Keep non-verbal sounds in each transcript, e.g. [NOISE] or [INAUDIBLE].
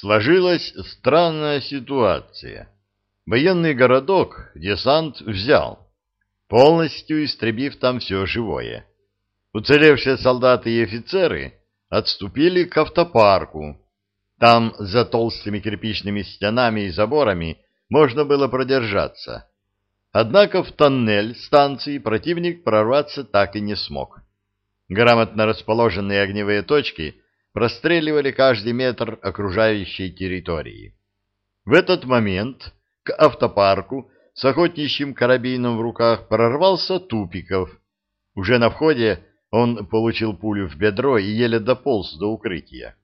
Сложилась странная ситуация. Военный городок десант взял, полностью истребив там все живое. Уцелевшие солдаты и офицеры отступили к автопарку. Там за толстыми кирпичными стенами и заборами можно было продержаться. Однако в тоннель станции противник прорваться так и не смог. Грамотно расположенные огневые точки простреливали каждый метр окружающей территории. В этот момент к автопарку с охотничьим карабином в руках прорвался Тупиков. Уже на входе он получил пулю в бедро и еле дополз до укрытия.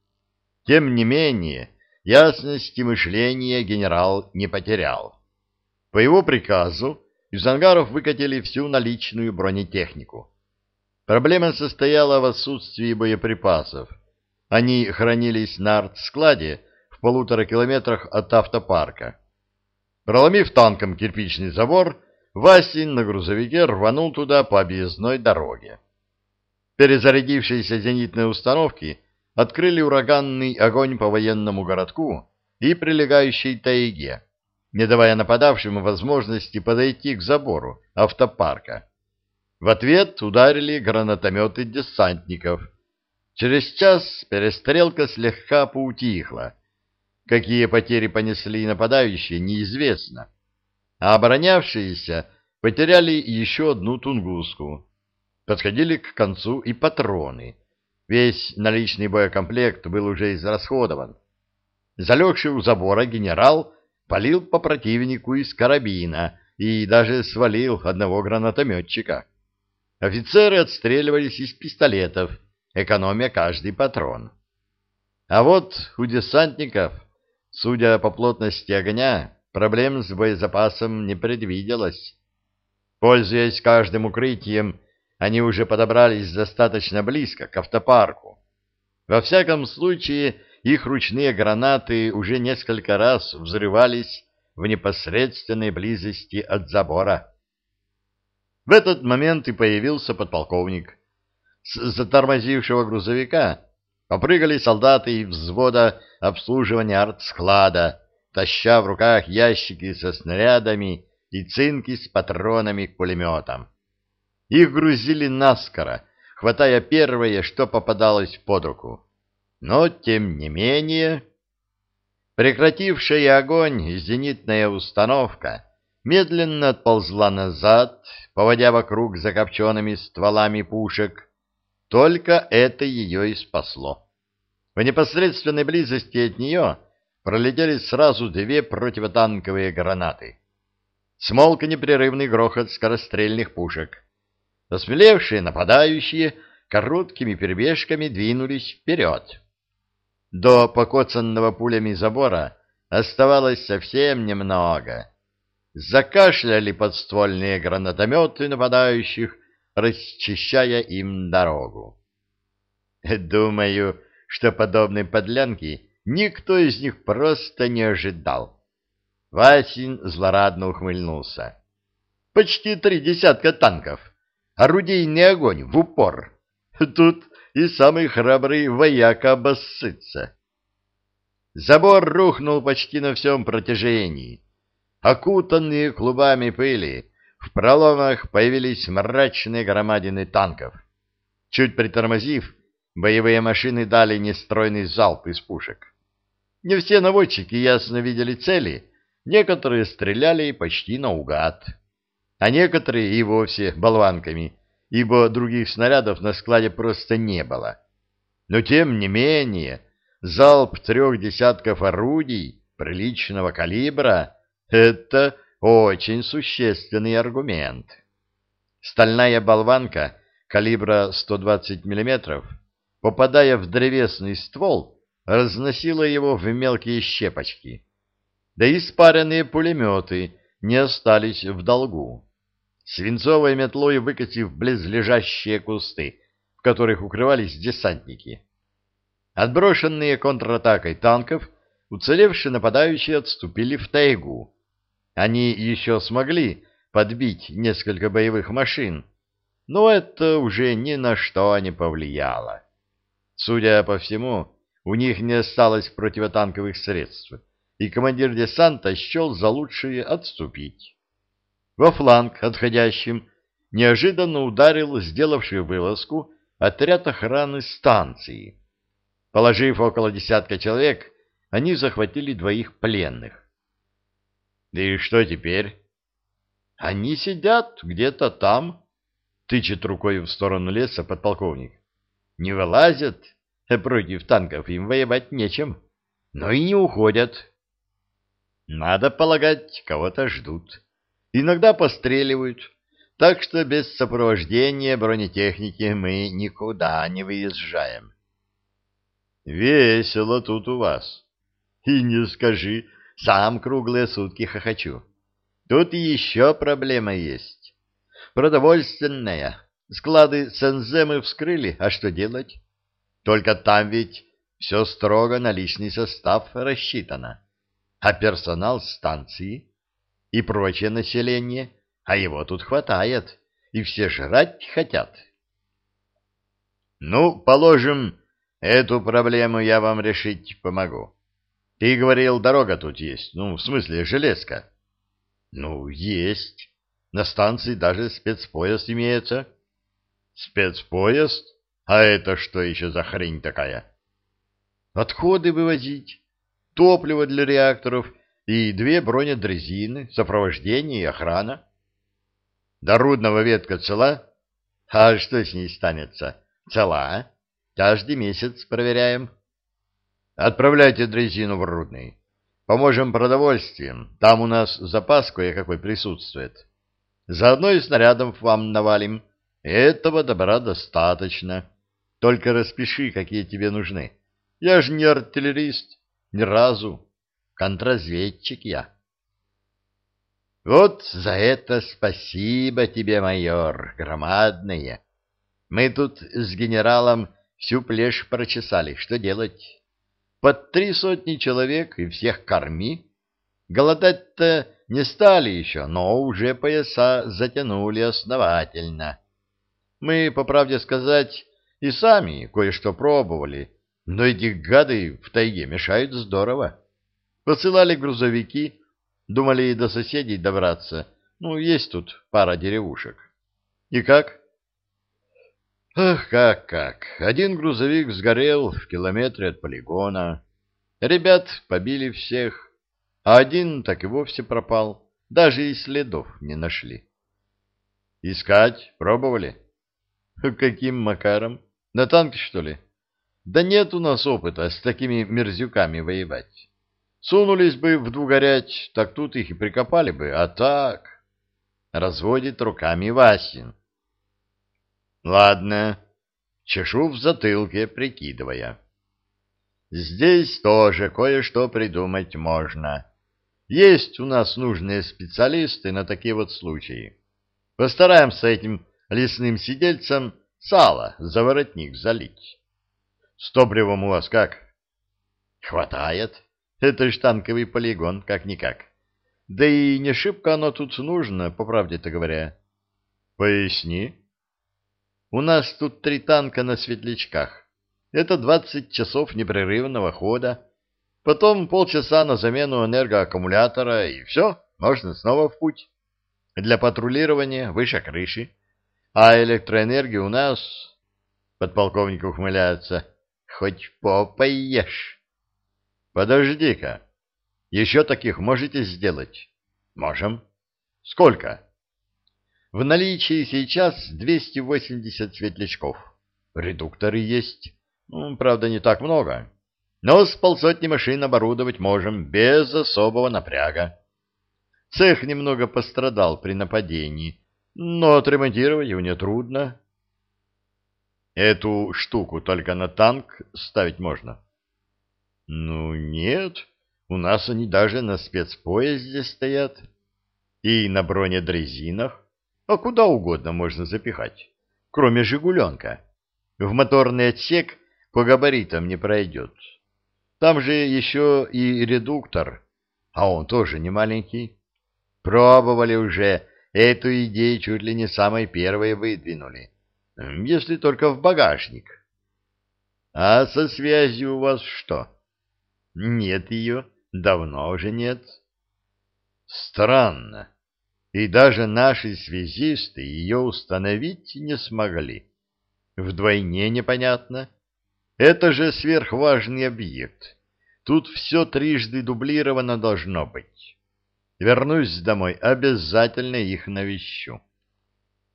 Тем не менее, ясности мышления генерал не потерял. По его приказу из ангаров выкатили всю наличную бронетехнику. Проблема состояла в отсутствии боеприпасов. Они хранились на артскладе в полутора километрах от автопарка. Проломив танком кирпичный забор, Васин на грузовике рванул туда по объездной дороге. Перезарядившиеся зенитные установки открыли ураганный огонь по военному городку и прилегающей тайге, не давая нападавшим возможности подойти к забору автопарка. В ответ ударили гранатометы десантников. Через час перестрелка слегка поутихла. Какие потери понесли нападающие, неизвестно. А оборонявшиеся потеряли еще одну тунгуску. Подходили к концу и патроны. Весь наличный боекомплект был уже израсходован. Залегший у забора генерал палил по противнику из карабина и даже свалил одного гранатометчика. Офицеры отстреливались из пистолетов, экономя каждый патрон. А вот у десантников, судя по плотности огня, проблем с боезапасом не предвиделось. Пользуясь каждым укрытием, они уже подобрались достаточно близко к автопарку. Во всяком случае, их ручные гранаты уже несколько раз взрывались в непосредственной близости от забора. В этот момент и появился подполковник. С затормозившего грузовика попрыгали солдаты из взвода обслуживания артсклада, таща в руках ящики со снарядами и цинки с патронами к пулеметам. Их грузили наскоро, хватая первое, что попадалось под руку. Но, тем не менее... Прекратившая огонь зенитная установка медленно отползла назад, поводя вокруг закопченными стволами пушек. Только это ее и спасло. В непосредственной близости от нее пролетели сразу две противотанковые гранаты. Смолк непрерывный грохот скорострельных пушек. Осмелевшие нападающие короткими перебежками двинулись вперед. До покоцанного пулями забора оставалось совсем немного — закашляли подствольные гранатометы нападающих, расчищая им дорогу. Думаю, что подобной подлянки никто из них просто не ожидал. Васин злорадно ухмыльнулся. Почти три десятка танков. Орудийный огонь в упор. Тут и самый храбрый вояка обоссытся. Забор рухнул почти на всем протяжении окутанные клубами пыли, в проломах появились мрачные громадины танков. Чуть притормозив, боевые машины дали нестройный залп из пушек. Не все наводчики ясно видели цели, некоторые стреляли почти наугад, а некоторые и вовсе болванками, ибо других снарядов на складе просто не было. Но тем не менее, залп трех десятков орудий приличного калибра это очень существенный аргумент. Стальная болванка калибра 120 мм, попадая в древесный ствол, разносила его в мелкие щепочки. Да и спаренные пулеметы не остались в долгу. Свинцовой метлой выкатив близлежащие кусты, в которых укрывались десантники. Отброшенные контратакой танков, уцелевшие нападающие отступили в тайгу, они еще смогли подбить несколько боевых машин, но это уже ни на что не повлияло. Судя по всему, у них не осталось противотанковых средств, и командир десанта счел за лучшее отступить. Во фланг отходящим неожиданно ударил сделавший вылазку отряд охраны станции. Положив около десятка человек, они захватили двоих пленных. Да и что теперь? Они сидят где-то там, тычет рукой в сторону леса подполковник. Не вылазят, а против танков им воевать нечем, но и не уходят. Надо полагать, кого-то ждут. Иногда постреливают, так что без сопровождения бронетехники мы никуда не выезжаем. Весело тут у вас. И не скажи, сам круглые сутки хохочу. Тут еще проблема есть. Продовольственная. Склады СНЗ мы вскрыли, а что делать? Только там ведь все строго на личный состав рассчитано. А персонал станции и прочее население, а его тут хватает, и все жрать хотят. Ну, положим, эту проблему я вам решить помогу. Ты говорил, дорога тут есть, ну, в смысле, железка. Ну, есть. На станции даже спецпоезд имеется. Спецпоезд? А это что еще за хрень такая? Отходы вывозить, топливо для реакторов и две бронедрезины, сопровождение и охрана. До Рудного ветка цела? А что с ней станется? Цела. Каждый месяц проверяем. Отправляйте дрезину в Рудный. Поможем продовольствием. Там у нас запас кое-какой присутствует. Заодно и снарядом вам навалим. Этого добра достаточно. Только распиши, какие тебе нужны. Я же не артиллерист, ни разу. Контрразведчик я. Вот за это спасибо тебе, майор, громадное. Мы тут с генералом всю плешь прочесали. Что делать? Под три сотни человек и всех корми. Голодать-то не стали еще, но уже пояса затянули основательно. Мы, по правде сказать, и сами кое-что пробовали, но эти гады в тайге мешают здорово. Посылали грузовики, думали и до соседей добраться. Ну, есть тут пара деревушек. И как? Ах, как-как. Один грузовик сгорел в километре от полигона. Ребят побили всех, а один так и вовсе пропал. Даже и следов не нашли. Искать пробовали? [LAUGHS] Каким макаром? На танке, что ли? Да нет у нас опыта с такими мерзюками воевать. Сунулись бы в двугорять, так тут их и прикопали бы, а так... Разводит руками Васин. Ладно, чешу в затылке, прикидывая. Здесь тоже кое-что придумать можно. Есть у нас нужные специалисты на такие вот случаи. Постараемся этим лесным сидельцам сало за воротник залить. С топливом у вас как? Хватает. Это ж танковый полигон, как-никак. Да и не шибко оно тут нужно, по правде-то говоря. Поясни. У нас тут три танка на светлячках. Это двадцать часов непрерывного хода. Потом полчаса на замену энергоаккумулятора, и все, можно снова в путь. Для патрулирования выше крыши. А электроэнергия у нас... Подполковник ухмыляется. Хоть попой ешь. Подожди-ка. Еще таких можете сделать? Можем. Сколько? В наличии сейчас 280 светлячков. Редукторы есть. Ну, правда, не так много. Но с полсотни машин оборудовать можем без особого напряга. Цех немного пострадал при нападении, но отремонтировать его нетрудно. Эту штуку только на танк ставить можно. Ну, нет, у нас они даже на спецпоезде стоят. И на бронедрезинах. А куда угодно можно запихать, кроме «Жигуленка». В моторный отсек по габаритам не пройдет. Там же еще и редуктор, а он тоже не маленький. Пробовали уже, эту идею чуть ли не самой первой выдвинули. Если только в багажник. А со связью у вас что? Нет ее, давно уже нет. Странно. И даже наши связисты ее установить не смогли. Вдвойне непонятно. Это же сверхважный объект. Тут все трижды дублировано должно быть. Вернусь домой, обязательно их навещу.